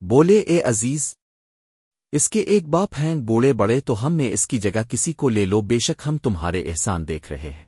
بولے، اے عزیز، اس کے ایک باپ ہیں بوڑے بڑے، تو ہم نے اس کی جگہ کسی کو لے لو، بے شک ہم تمہارے احسان دیکھ رہے ہیں۔